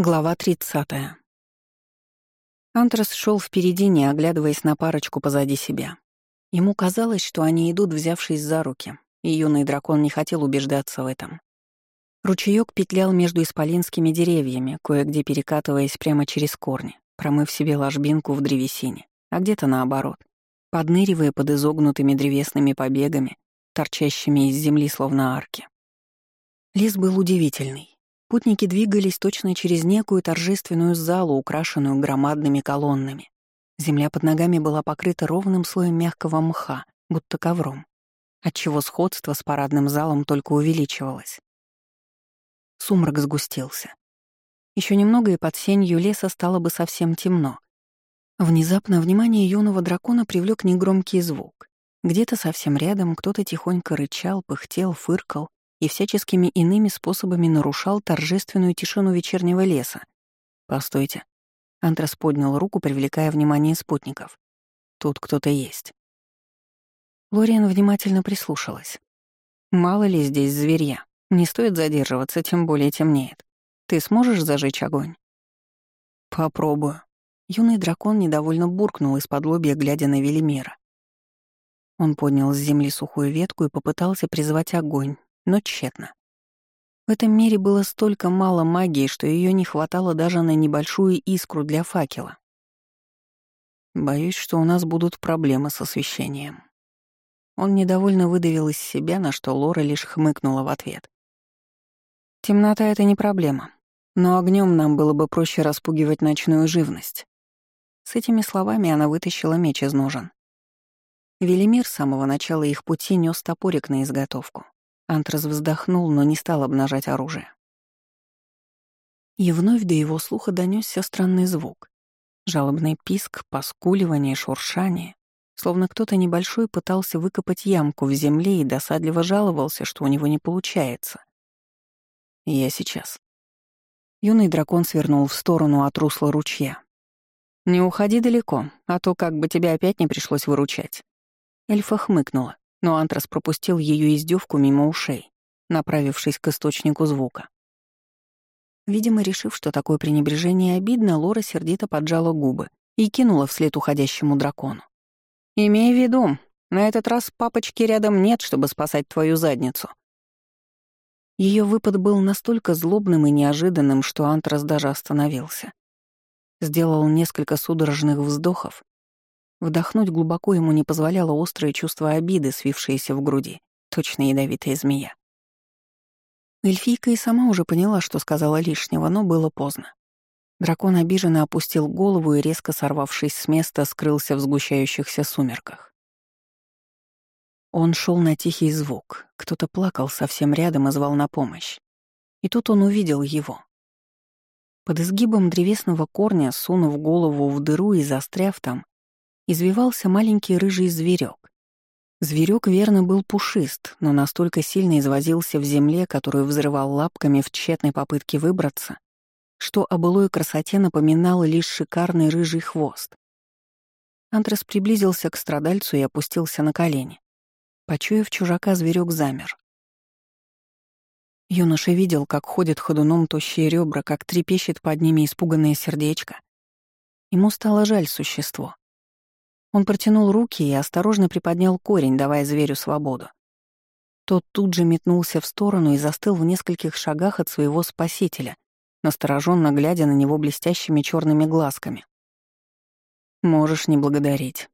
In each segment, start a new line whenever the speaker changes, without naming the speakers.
Глава 30. Антрас шел впереди, не оглядываясь на парочку позади себя. Ему казалось, что они идут, взявшись за руки, и юный дракон не хотел убеждаться в этом. Ручеёк петлял между исполинскими деревьями, кое-где перекатываясь прямо через корни, промыв себе ложбинку в древесине, а где-то наоборот, подныривая под изогнутыми древесными побегами, торчащими из земли словно арки. Лес был удивительный. Путники двигались точно через некую торжественную залу, украшенную громадными колоннами. Земля под ногами была покрыта ровным слоем мягкого мха, будто ковром, отчего сходство с парадным залом только увеличивалось. Сумрак сгустился. Еще немного, и под сенью леса стало бы совсем темно. Внезапно внимание юного дракона привлек негромкий звук. Где-то совсем рядом кто-то тихонько рычал, пыхтел, фыркал, и всяческими иными способами нарушал торжественную тишину вечернего леса. «Постойте». Антрас поднял руку, привлекая внимание спутников. «Тут кто-то есть». Лориан внимательно прислушалась. «Мало ли здесь зверья. Не стоит задерживаться, тем более темнеет. Ты сможешь зажечь огонь?» «Попробую». Юный дракон недовольно буркнул из-под лобья, глядя на Велимира. Он поднял с земли сухую ветку и попытался призвать огонь, но тщетно. В этом мире было столько мало магии, что ее не хватало даже на небольшую искру для факела. Боюсь, что у нас будут проблемы с освещением. Он недовольно выдавил из себя, на что Лора лишь хмыкнула в ответ. Темнота — это не проблема, но огнем нам было бы проще распугивать ночную живность. С этими словами она вытащила меч из ножен. Велимир с самого начала их пути нес топорик на изготовку. Антрас вздохнул, но не стал обнажать оружие. И вновь до его слуха донесся странный звук. Жалобный писк, поскуливание, шуршание. Словно кто-то небольшой пытался выкопать ямку в земле и досадливо жаловался, что у него не получается. «Я сейчас». Юный дракон свернул в сторону от русла ручья. «Не уходи далеко, а то как бы тебя опять не пришлось выручать». Эльфа хмыкнула но Антрас пропустил ее издевку мимо ушей, направившись к источнику звука. Видимо, решив, что такое пренебрежение обидно, Лора сердито поджала губы и кинула вслед уходящему дракону. «Имей в виду, на этот раз папочки рядом нет, чтобы спасать твою задницу». Ее выпад был настолько злобным и неожиданным, что Антрас даже остановился. Сделал несколько судорожных вздохов Вдохнуть глубоко ему не позволяло острое чувство обиды, свившееся в груди, точно ядовитая змея. Эльфийка и сама уже поняла, что сказала лишнего, но было поздно. Дракон обиженно опустил голову и, резко сорвавшись с места, скрылся в сгущающихся сумерках. Он шел на тихий звук. Кто-то плакал совсем рядом и звал на помощь. И тут он увидел его. Под изгибом древесного корня, сунув голову в дыру и застряв там, извивался маленький рыжий зверек. Зверек верно был пушист, но настолько сильно извозился в земле, которую взрывал лапками в тщетной попытке выбраться, что о былой красоте напоминал лишь шикарный рыжий хвост. Антрас приблизился к страдальцу и опустился на колени. Почуяв чужака, зверек замер. Юноша видел, как ходят ходуном тощие ребра, как трепещет под ними испуганное сердечко. Ему стало жаль существо. Он протянул руки и осторожно приподнял корень, давая зверю свободу. Тот тут же метнулся в сторону и застыл в нескольких шагах от своего спасителя, настороженно глядя на него блестящими черными глазками. «Можешь не благодарить».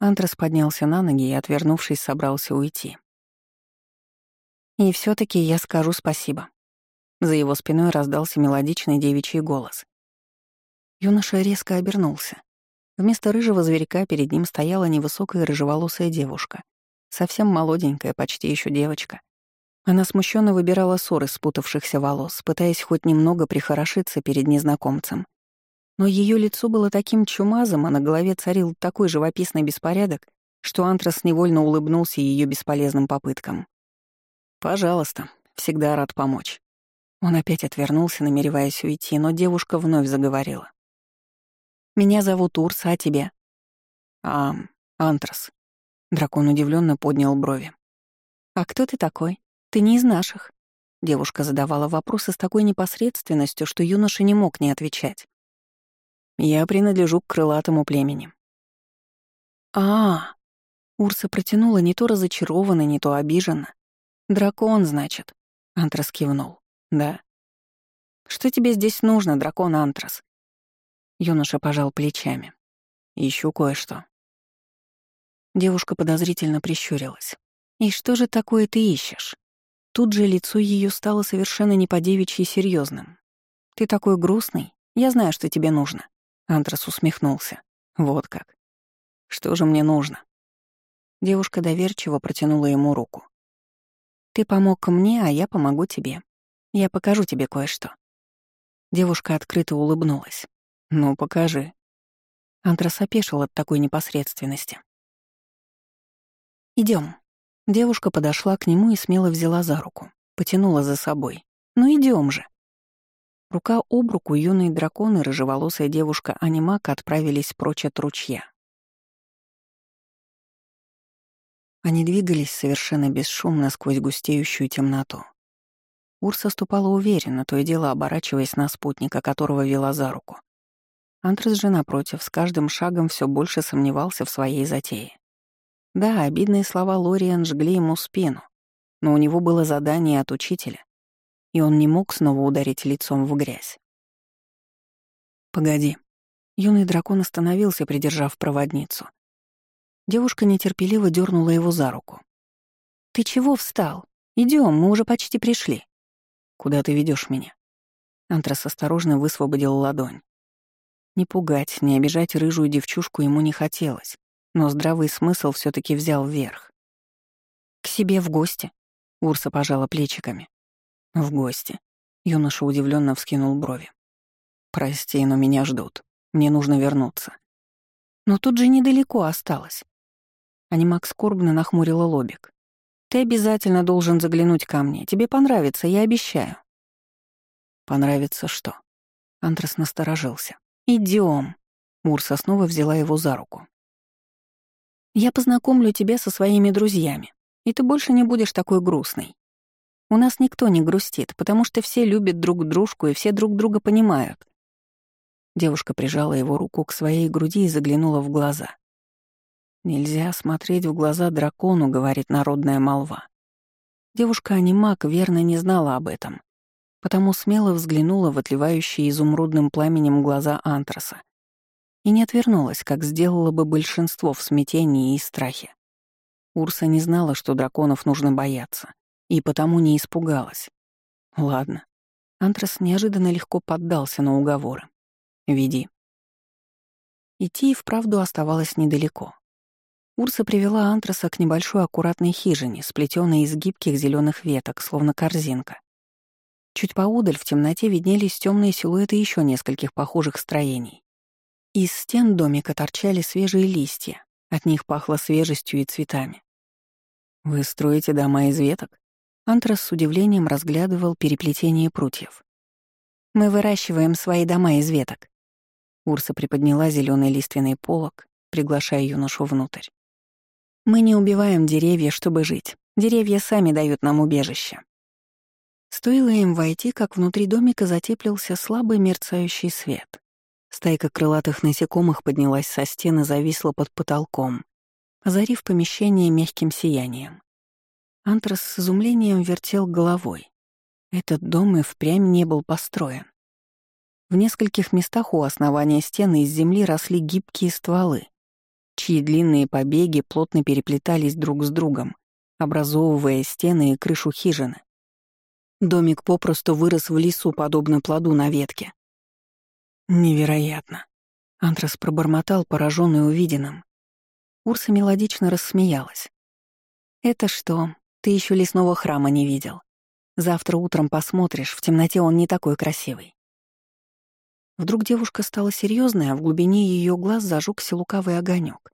Антрас поднялся на ноги и, отвернувшись, собрался уйти. «И все таки я скажу спасибо». За его спиной раздался мелодичный девичий голос. Юноша резко обернулся. Вместо рыжего зверька перед ним стояла невысокая рыжеволосая девушка. Совсем молоденькая, почти еще девочка. Она смущенно выбирала ссоры спутавшихся волос, пытаясь хоть немного прихорошиться перед незнакомцем. Но ее лицо было таким чумазом, а на голове царил такой живописный беспорядок, что Антрас невольно улыбнулся ее бесполезным попыткам. «Пожалуйста, всегда рад помочь». Он опять отвернулся, намереваясь уйти, но девушка вновь заговорила. Меня зовут Урса, а тебя?» «А, Антрас». Дракон удивленно поднял брови. «А кто ты такой? Ты не из наших». Девушка задавала вопросы с такой непосредственностью, что юноша не мог не отвечать. «Я принадлежу к крылатому племени». А, -а, а Урса протянула не то разочарованно, не то обиженно. «Дракон, значит?» — Антрас кивнул. «Да». «Что тебе здесь нужно, дракон Антрас?» Юноша пожал плечами. «Ищу кое-что». Девушка подозрительно прищурилась. «И что же такое ты ищешь?» Тут же лицо ее стало совершенно не по-девичьи серьезным. «Ты такой грустный. Я знаю, что тебе нужно». Антрас усмехнулся. «Вот как. Что же мне нужно?» Девушка доверчиво протянула ему руку. «Ты помог мне, а я помогу тебе. Я покажу тебе кое-что». Девушка открыто улыбнулась. «Ну, покажи». Антрас опешил от такой непосредственности. Идем. Девушка подошла к нему и смело взяла за руку, потянула за собой. «Ну идем же». Рука об руку юный дракон и рыжеволосая девушка Анимака отправились прочь от ручья. Они двигались совершенно бесшумно сквозь густеющую темноту. Урса ступала уверенно, то и дело оборачиваясь на спутника, которого вела за руку. Антрас же, напротив, с каждым шагом все больше сомневался в своей затее. Да, обидные слова Лориан жгли ему спину, но у него было задание от учителя, и он не мог снова ударить лицом в грязь. «Погоди». Юный дракон остановился, придержав проводницу. Девушка нетерпеливо дернула его за руку. «Ты чего встал? Идем, мы уже почти пришли». «Куда ты ведешь меня?» Антрас осторожно высвободил ладонь. Не пугать, не обижать рыжую девчушку ему не хотелось, но здравый смысл все таки взял верх. «К себе в гости», — Урса пожала плечиками. «В гости», — юноша удивленно вскинул брови. «Прости, но меня ждут. Мне нужно вернуться». «Но тут же недалеко осталось. Анимак скорбно нахмурила лобик. «Ты обязательно должен заглянуть ко мне. Тебе понравится, я обещаю». «Понравится что?» Антрас насторожился. Идем. Урса снова взяла его за руку. «Я познакомлю тебя со своими друзьями, и ты больше не будешь такой грустной. У нас никто не грустит, потому что все любят друг дружку и все друг друга понимают». Девушка прижала его руку к своей груди и заглянула в глаза. «Нельзя смотреть в глаза дракону», — говорит народная молва. Девушка-анимак верно не знала об этом, потому смело взглянула в отливающие изумрудным пламенем глаза антраса и не отвернулась, как сделало бы большинство в смятении и страхе. Урса не знала, что драконов нужно бояться, и потому не испугалась. Ладно. Антрас неожиданно легко поддался на уговоры. «Веди». Идти и вправду оставалось недалеко. Урса привела антраса к небольшой аккуратной хижине, сплетенной из гибких зеленых веток, словно корзинка. Чуть поудаль в темноте виднелись темные силуэты еще нескольких похожих строений. Из стен домика торчали свежие листья, от них пахло свежестью и цветами. «Вы строите дома из веток?» Антрас с удивлением разглядывал переплетение прутьев. «Мы выращиваем свои дома из веток». Урса приподняла зеленый лиственный полог, приглашая юношу внутрь. Мы не убиваем деревья, чтобы жить. Деревья сами дают нам убежище. Стоило им войти, как внутри домика затеплился слабый мерцающий свет. Стайка крылатых насекомых поднялась со стены, зависла под потолком, озарив помещение мягким сиянием. Антрас с изумлением вертел головой. Этот дом и впрямь не был построен. В нескольких местах у основания стены из земли росли гибкие стволы, чьи длинные побеги плотно переплетались друг с другом, образовывая стены и крышу хижины. Домик попросту вырос в лесу, подобно плоду на ветке. Невероятно. Антрас пробормотал, пораженный увиденным. Урса мелодично рассмеялась. «Это что, ты еще лесного храма не видел? Завтра утром посмотришь, в темноте он не такой красивый». Вдруг девушка стала серьезной, а в глубине ее глаз зажегся лукавый огонек.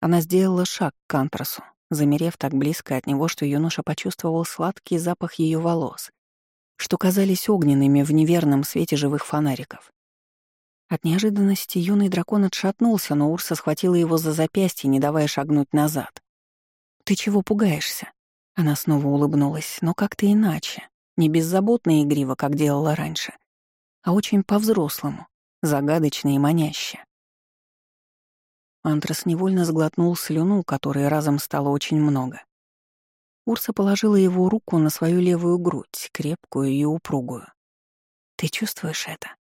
Она сделала шаг к Антрасу, замерев так близко от него, что юноша почувствовал сладкий запах ее волос, что казались огненными в неверном свете живых фонариков. От неожиданности юный дракон отшатнулся, но Урса схватила его за запястье, не давая шагнуть назад. «Ты чего пугаешься?» Она снова улыбнулась, но как-то иначе, Не беззаботно и игриво, как делала раньше, а очень по-взрослому, загадочно и маняще. Антрас невольно сглотнул слюну, которой разом стало очень много. Урса положила его руку на свою левую грудь, крепкую и упругую. «Ты чувствуешь это?»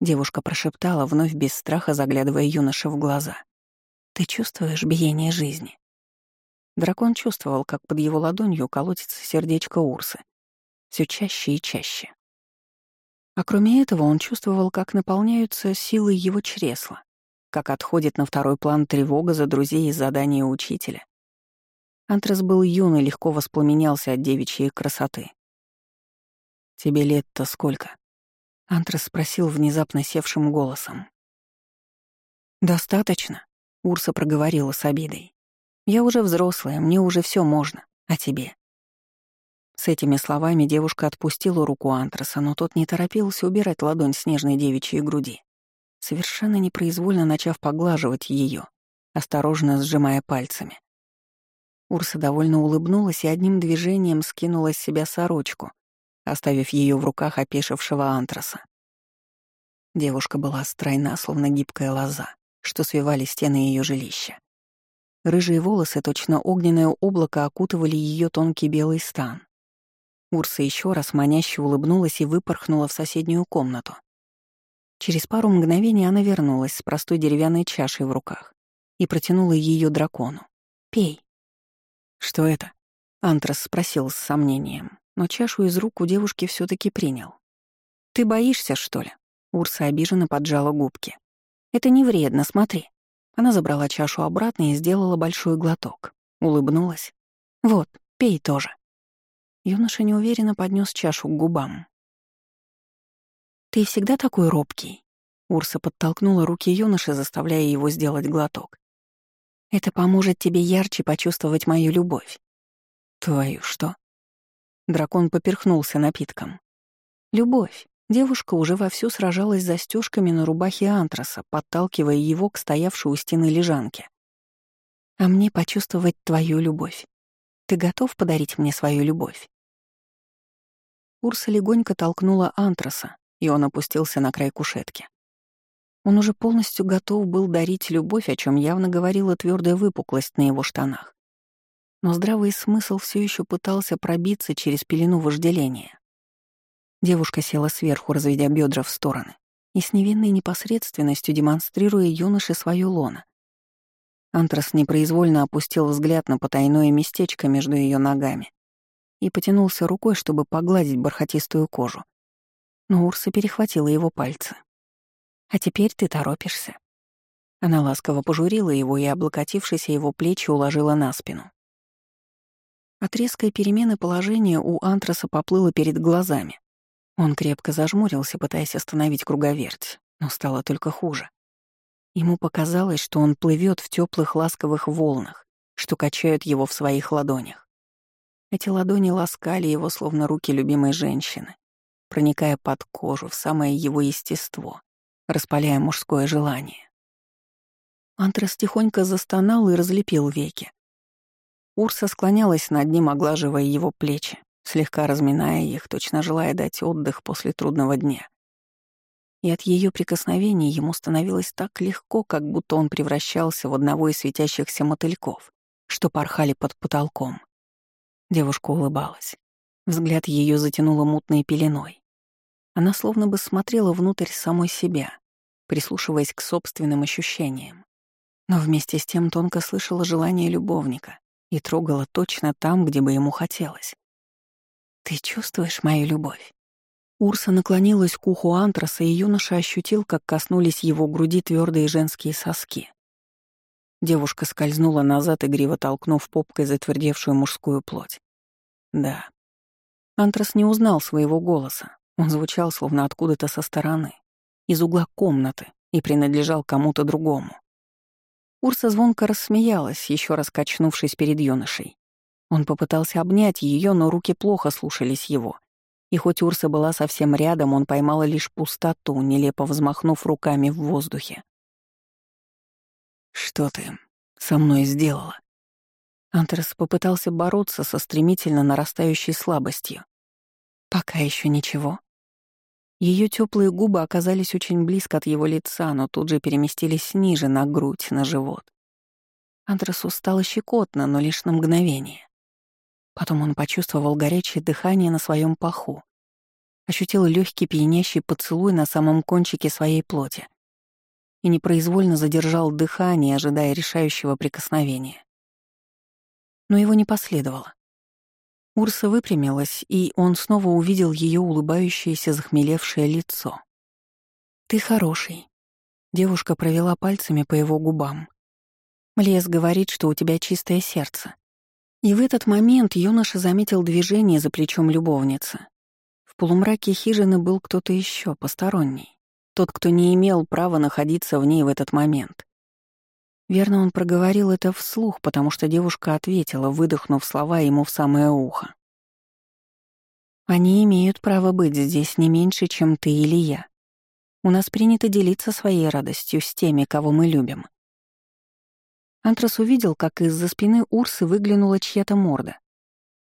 Девушка прошептала, вновь без страха заглядывая юноше в глаза. «Ты чувствуешь биение жизни?» Дракон чувствовал, как под его ладонью колотится сердечко Урсы. все чаще и чаще. А кроме этого он чувствовал, как наполняются силы его чресла, как отходит на второй план тревога за друзей из задания учителя. Антрас был юн и легко воспламенялся от девичьей красоты. «Тебе лет-то сколько?» Антрас спросил внезапно севшим голосом. «Достаточно», — Урса проговорила с обидой. «Я уже взрослая, мне уже все можно, а тебе?» С этими словами девушка отпустила руку Антраса, но тот не торопился убирать ладонь с нежной девичьей груди совершенно непроизвольно начав поглаживать ее, осторожно сжимая пальцами. Урса довольно улыбнулась и одним движением скинула с себя сорочку, оставив ее в руках опешившего антраса. Девушка была стройна, словно гибкая лоза, что свивали стены ее жилища. Рыжие волосы, точно огненное облако, окутывали ее тонкий белый стан. Урса еще раз маняще улыбнулась и выпорхнула в соседнюю комнату. Через пару мгновений она вернулась с простой деревянной чашей в руках и протянула ее дракону. «Пей». «Что это?» — Антрас спросил с сомнением, но чашу из рук у девушки все таки принял. «Ты боишься, что ли?» Урса обиженно поджала губки. «Это не вредно, смотри». Она забрала чашу обратно и сделала большой глоток. Улыбнулась. «Вот, пей тоже». Юноша неуверенно поднес чашу к губам. «Ты всегда такой робкий?» Урса подтолкнула руки юноши, заставляя его сделать глоток. «Это поможет тебе ярче почувствовать мою любовь». «Твою что?» Дракон поперхнулся напитком. «Любовь». Девушка уже вовсю сражалась с застежками на рубахе антраса, подталкивая его к стоявшей у стены лежанке. «А мне почувствовать твою любовь. Ты готов подарить мне свою любовь?» Урса легонько толкнула антраса, и он опустился на край кушетки. Он уже полностью готов был дарить любовь, о чем явно говорила твердая выпуклость на его штанах. Но здравый смысл все еще пытался пробиться через пелену вожделения. Девушка села сверху, разведя бедра в стороны, и с невинной непосредственностью демонстрируя юноше свое лоно. Антрас непроизвольно опустил взгляд на потайное местечко между ее ногами и потянулся рукой, чтобы погладить бархатистую кожу но Урса перехватила его пальцы. «А теперь ты торопишься». Она ласково пожурила его и, облокотившись его плечи, уложила на спину. От резкой перемены положения у Антраса поплыло перед глазами. Он крепко зажмурился, пытаясь остановить круговерть, но стало только хуже. Ему показалось, что он плывет в теплых ласковых волнах, что качают его в своих ладонях. Эти ладони ласкали его, словно руки любимой женщины, проникая под кожу, в самое его естество, распаляя мужское желание. Антрас тихонько застонал и разлепил веки. Урса склонялась над ним, оглаживая его плечи, слегка разминая их, точно желая дать отдых после трудного дня. И от ее прикосновений ему становилось так легко, как будто он превращался в одного из светящихся мотыльков, что порхали под потолком. Девушка улыбалась. Взгляд ее затянуло мутной пеленой. Она словно бы смотрела внутрь самой себя, прислушиваясь к собственным ощущениям. Но вместе с тем тонко слышала желание любовника и трогала точно там, где бы ему хотелось. «Ты чувствуешь мою любовь?» Урса наклонилась к уху антраса, и юноша ощутил, как коснулись его груди твердые женские соски. Девушка скользнула назад, игриво толкнув попкой затвердевшую мужскую плоть. Да, Антрас не узнал своего голоса. Он звучал словно откуда-то со стороны, из угла комнаты, и принадлежал кому-то другому. Урса звонко рассмеялась, еще раз качнувшись перед юношей. Он попытался обнять ее, но руки плохо слушались его. И хоть Урса была совсем рядом, он поймал лишь пустоту, нелепо взмахнув руками в воздухе. «Что ты со мной сделала?» Антрас попытался бороться со стремительно нарастающей слабостью. Пока еще ничего. Ее теплые губы оказались очень близко от его лица, но тут же переместились ниже, на грудь, на живот. Андресу стало щекотно, но лишь на мгновение. Потом он почувствовал горячее дыхание на своем паху, ощутил легкий пьянящий поцелуй на самом кончике своей плоти и непроизвольно задержал дыхание, ожидая решающего прикосновения. Но его не последовало. Урса выпрямилась, и он снова увидел ее улыбающееся захмелевшее лицо. «Ты хороший». Девушка провела пальцами по его губам. Лес говорит, что у тебя чистое сердце. И в этот момент юноша заметил движение за плечом любовницы. В полумраке хижины был кто-то еще, посторонний. Тот, кто не имел права находиться в ней в этот момент. Верно, он проговорил это вслух, потому что девушка ответила, выдохнув слова ему в самое ухо. «Они имеют право быть здесь не меньше, чем ты или я. У нас принято делиться своей радостью с теми, кого мы любим. Антрас увидел, как из-за спины Урсы выглянула чья-то морда,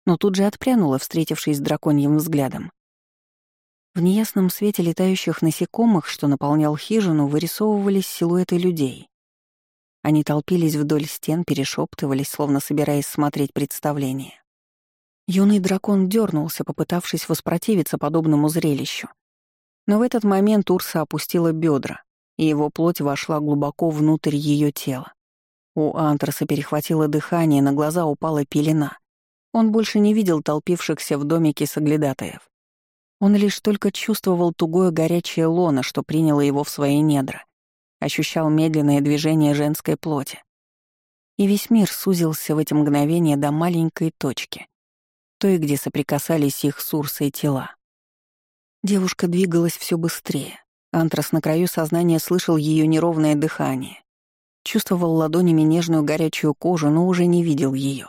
но тут же отпрянула, встретившись с драконьим взглядом. В неясном свете летающих насекомых, что наполнял хижину, вырисовывались силуэты людей. Они толпились вдоль стен, перешептывались, словно собираясь смотреть представление. Юный дракон дернулся, попытавшись воспротивиться подобному зрелищу. Но в этот момент Урса опустила бедра, и его плоть вошла глубоко внутрь ее тела. У Антраса перехватило дыхание, на глаза упала пелена. Он больше не видел толпившихся в домике соглядатаев. Он лишь только чувствовал тугое горячее лоно, что приняло его в свои недра. Ощущал медленное движение женской плоти. И весь мир сузился в эти мгновения до маленькой точки, той, где соприкасались их с Урсой тела. Девушка двигалась все быстрее. Антрас на краю сознания слышал ее неровное дыхание. Чувствовал ладонями нежную горячую кожу, но уже не видел ее.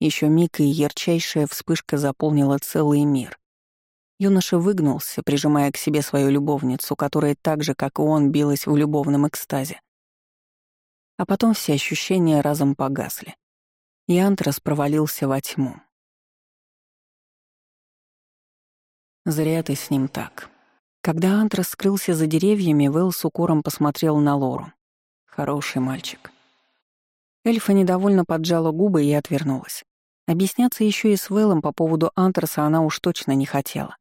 Еще миг и ярчайшая вспышка заполнила целый мир. Юноша выгнулся, прижимая к себе свою любовницу, которая так же, как и он, билась в любовном экстазе. А потом все ощущения разом погасли. И Антрас провалился во тьму. Зря ты с ним так. Когда Антрас скрылся за деревьями, Вэл с укором посмотрел на Лору. Хороший мальчик. Эльфа недовольно поджала губы и отвернулась. Объясняться еще и с Вэллом по поводу Антраса она уж точно не хотела.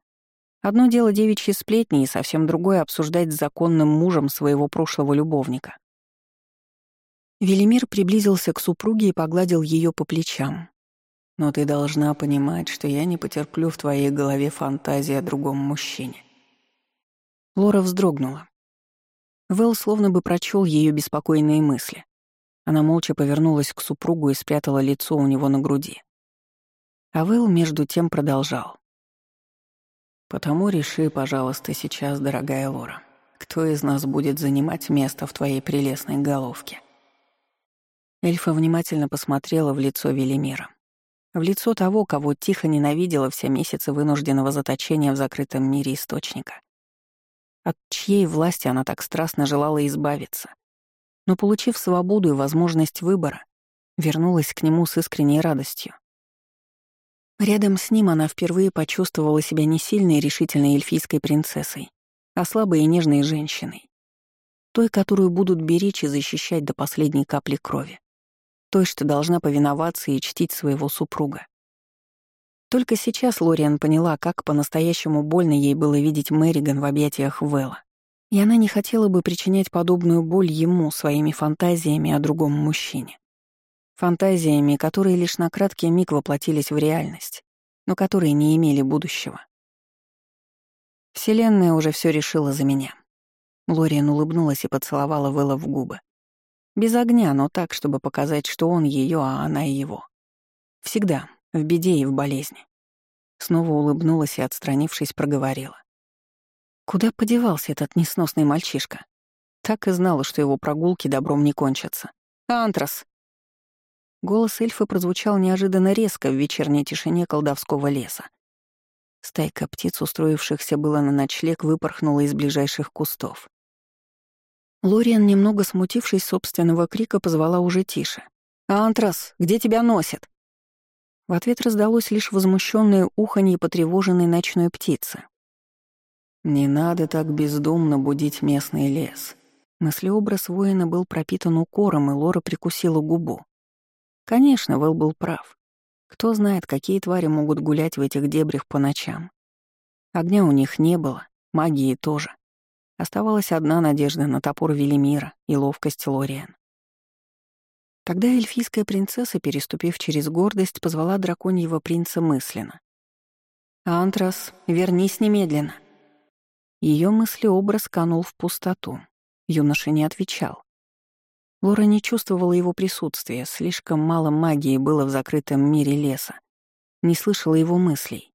Одно дело девичьи сплетни, и совсем другое — обсуждать с законным мужем своего прошлого любовника. Велимир приблизился к супруге и погладил ее по плечам. «Но ты должна понимать, что я не потерплю в твоей голове фантазии о другом мужчине». Лора вздрогнула. Вэл словно бы прочел ее беспокойные мысли. Она молча повернулась к супругу и спрятала лицо у него на груди. А Вэл между тем продолжал. «Потому реши, пожалуйста, сейчас, дорогая Лора, кто из нас будет занимать место в твоей прелестной головке?» Эльфа внимательно посмотрела в лицо Велимира. В лицо того, кого тихо ненавидела все месяцы вынужденного заточения в закрытом мире источника от чьей власти она так страстно желала избавиться. Но, получив свободу и возможность выбора, вернулась к нему с искренней радостью. Рядом с ним она впервые почувствовала себя не сильной и решительной эльфийской принцессой, а слабой и нежной женщиной. Той, которую будут беречь и защищать до последней капли крови. Той, что должна повиноваться и чтить своего супруга. Только сейчас Лориан поняла, как по-настоящему больно ей было видеть Мэриган в объятиях Вэлла. И она не хотела бы причинять подобную боль ему своими фантазиями о другом мужчине. Фантазиями, которые лишь на краткий миг воплотились в реальность, но которые не имели будущего. Вселенная уже все решила за меня. Лориан улыбнулась и поцеловала Вэлла в губы. Без огня, но так, чтобы показать, что он ее, а она его. Всегда, в беде и в болезни. Снова улыбнулась и, отстранившись, проговорила. Куда подевался этот несносный мальчишка? Так и знала, что его прогулки добром не кончатся. «Антрас!» Голос эльфа прозвучал неожиданно резко в вечерней тишине колдовского леса. Стайка птиц, устроившихся было на ночлег, выпорхнула из ближайших кустов. Лориан, немного смутившись собственного крика, позвала уже тише. «Антрас, где тебя носят?» В ответ раздалось лишь возмущенное уханье потревоженной ночной птицы.
«Не надо так бездумно будить местный лес».
Мыслеобраз воина был пропитан укором, и Лора прикусила губу. Конечно, Вэл был прав. Кто знает, какие твари могут гулять в этих дебрях по ночам. Огня у них не было, магии тоже. Оставалась одна надежда на топор Велимира и ловкость Лориан. Тогда эльфийская принцесса, переступив через гордость, позвала драконьего принца мысленно. «Антрас, вернись немедленно!» Ее мыслеобраз канул в пустоту. Юноша не отвечал. Лора не чувствовала его присутствия, слишком мало магии было в закрытом мире леса. Не слышала его мыслей.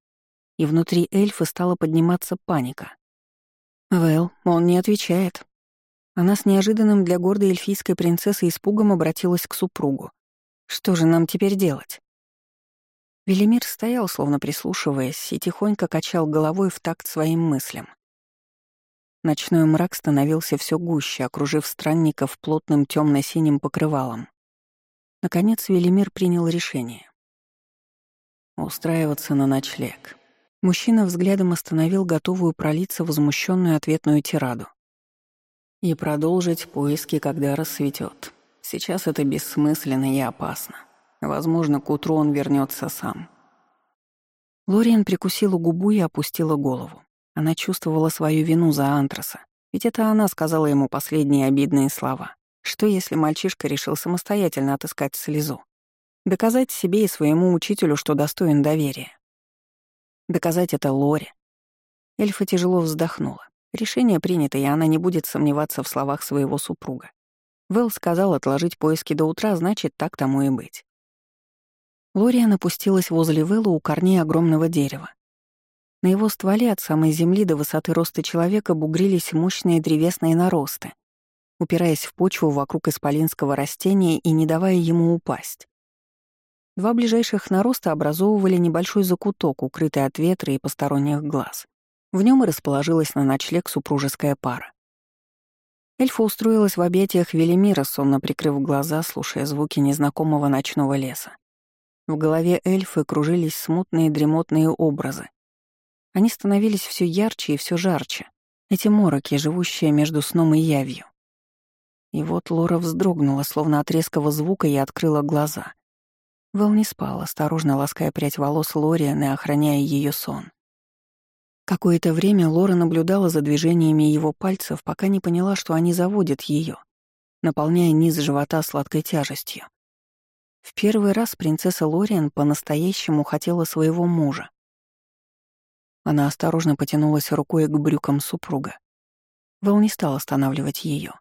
И внутри эльфа стала подниматься паника. Вэл, он не отвечает. Она с неожиданным для гордой эльфийской принцессы испугом обратилась к супругу. Что же нам теперь делать? Велимир стоял, словно прислушиваясь, и тихонько качал головой в такт своим мыслям. Ночной мрак становился все гуще, окружив странников плотным темно синим покрывалом. Наконец Велимир принял решение. Устраиваться на ночлег. Мужчина взглядом остановил готовую пролиться возмущенную ответную тираду. И продолжить поиски, когда рассветет. Сейчас это бессмысленно и опасно. Возможно, к утру он вернется сам. Лориан прикусила губу и опустила голову. Она чувствовала свою вину за Антраса, ведь это она сказала ему последние обидные слова. Что если мальчишка решил самостоятельно отыскать слезу? Доказать себе и своему учителю, что достоин доверия. Доказать это Лоре. Эльфа тяжело вздохнула. Решение принято, и она не будет сомневаться в словах своего супруга. Вэл сказал отложить поиски до утра, значит, так тому и быть. Лория напустилась возле Вэлла у корней огромного дерева. На его стволе от самой земли до высоты роста человека бугрились мощные древесные наросты, упираясь в почву вокруг исполинского растения и не давая ему упасть. Два ближайших нароста образовывали небольшой закуток, укрытый от ветра и посторонних глаз. В нем и расположилась на ночлег супружеская пара. Эльфа устроилась в объятиях Велимира, сонно прикрыв глаза, слушая звуки незнакомого ночного леса. В голове эльфы кружились смутные дремотные образы. Они становились все ярче и все жарче. Эти мороки, живущие между сном и явью. И вот Лора вздрогнула, словно от резкого звука, и открыла глаза — Вэл не спал, осторожно лаская прядь волос Лориан и охраняя ее сон. Какое-то время Лора наблюдала за движениями его пальцев, пока не поняла, что они заводят ее, наполняя низ живота сладкой тяжестью. В первый раз принцесса Лориан по-настоящему хотела своего мужа. Она осторожно потянулась рукой к брюкам супруга. Вэл не стал останавливать ее.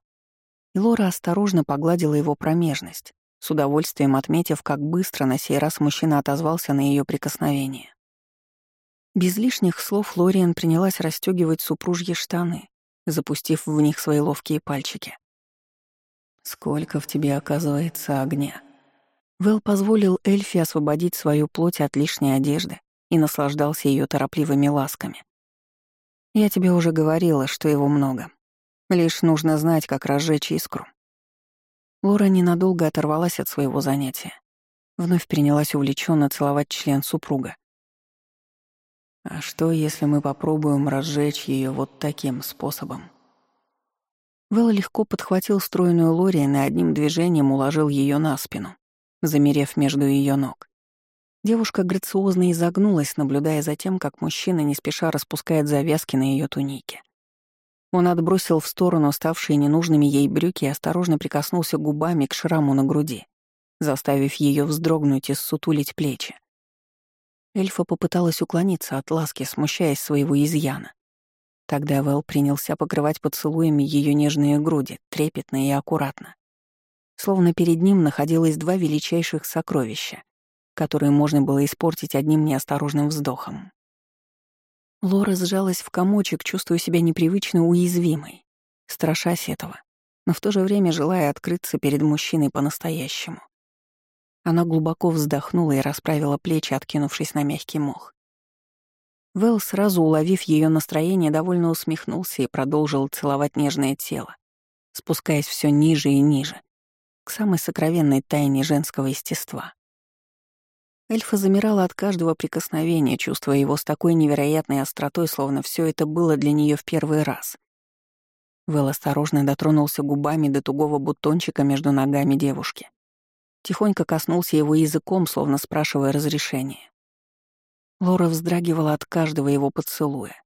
И Лора осторожно погладила его промежность, с удовольствием отметив, как быстро на сей раз мужчина отозвался на ее прикосновение. Без лишних слов Лориан принялась расстегивать супружьи штаны, запустив в них свои ловкие пальчики. «Сколько в тебе оказывается огня!» Вэл позволил Эльфи освободить свою плоть от лишней одежды и наслаждался ее торопливыми ласками. «Я тебе уже говорила, что его много. Лишь нужно знать, как разжечь искру. Лора ненадолго оторвалась от своего занятия. Вновь принялась увлеченно целовать член супруга. А что, если мы попробуем разжечь ее вот таким способом? Вэл легко подхватил стройную Лориан и одним движением уложил ее на спину, замерев между ее ног. Девушка грациозно изогнулась, наблюдая за тем, как мужчина не спеша распускает завязки на ее тунике. Он отбросил в сторону ставшие ненужными ей брюки и осторожно прикоснулся губами к шраму на груди, заставив ее вздрогнуть и ссутулить плечи. Эльфа попыталась уклониться от ласки, смущаясь своего изъяна. Тогда Вэл принялся покрывать поцелуями ее нежные груди, трепетно и аккуратно. Словно перед ним находилось два величайших сокровища, которые можно было испортить одним неосторожным вздохом. Лора сжалась в комочек, чувствуя себя непривычно уязвимой, страшась этого, но в то же время желая открыться перед мужчиной по-настоящему. Она глубоко вздохнула и расправила плечи, откинувшись на мягкий мох. Вэл, сразу уловив ее настроение, довольно усмехнулся и продолжил целовать нежное тело, спускаясь все ниже и ниже, к самой сокровенной тайне женского естества. Эльфа замирала от каждого прикосновения, чувствуя его с такой невероятной остротой, словно все это было для нее в первый раз. Вэл осторожно дотронулся губами до тугого бутончика между ногами девушки. Тихонько коснулся его языком, словно спрашивая разрешения. Лора вздрагивала от каждого его поцелуя.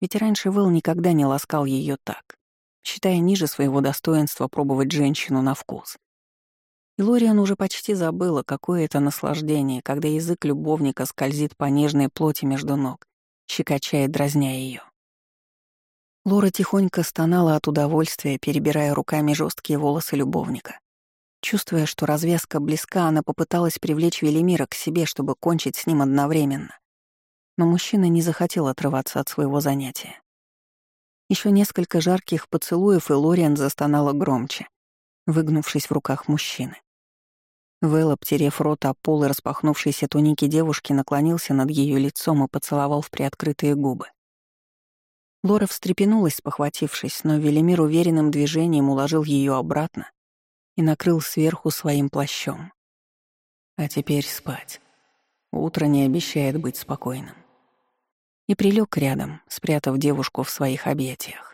Ведь раньше Вэл никогда не ласкал ее так, считая ниже своего достоинства пробовать женщину на вкус. И Лориан уже почти забыла, какое это наслаждение, когда язык любовника скользит по нежной плоти между ног, щекочая дразня ее. Лора тихонько стонала от удовольствия, перебирая руками жесткие волосы любовника. Чувствуя, что развязка близка, она попыталась привлечь Велимира к себе, чтобы кончить с ним одновременно. Но мужчина не захотел отрываться от своего занятия. Еще несколько жарких поцелуев, и Лориан застонала громче, выгнувшись в руках мужчины. Вэл, обтерев рот о пол и распахнувшейся туники девушки, наклонился над ее лицом и поцеловал в приоткрытые губы. Лора встрепенулась, похватившись, но Велимир уверенным движением уложил ее обратно и накрыл сверху своим плащом. А теперь спать. Утро не обещает быть спокойным. И прилег рядом, спрятав девушку в своих объятиях.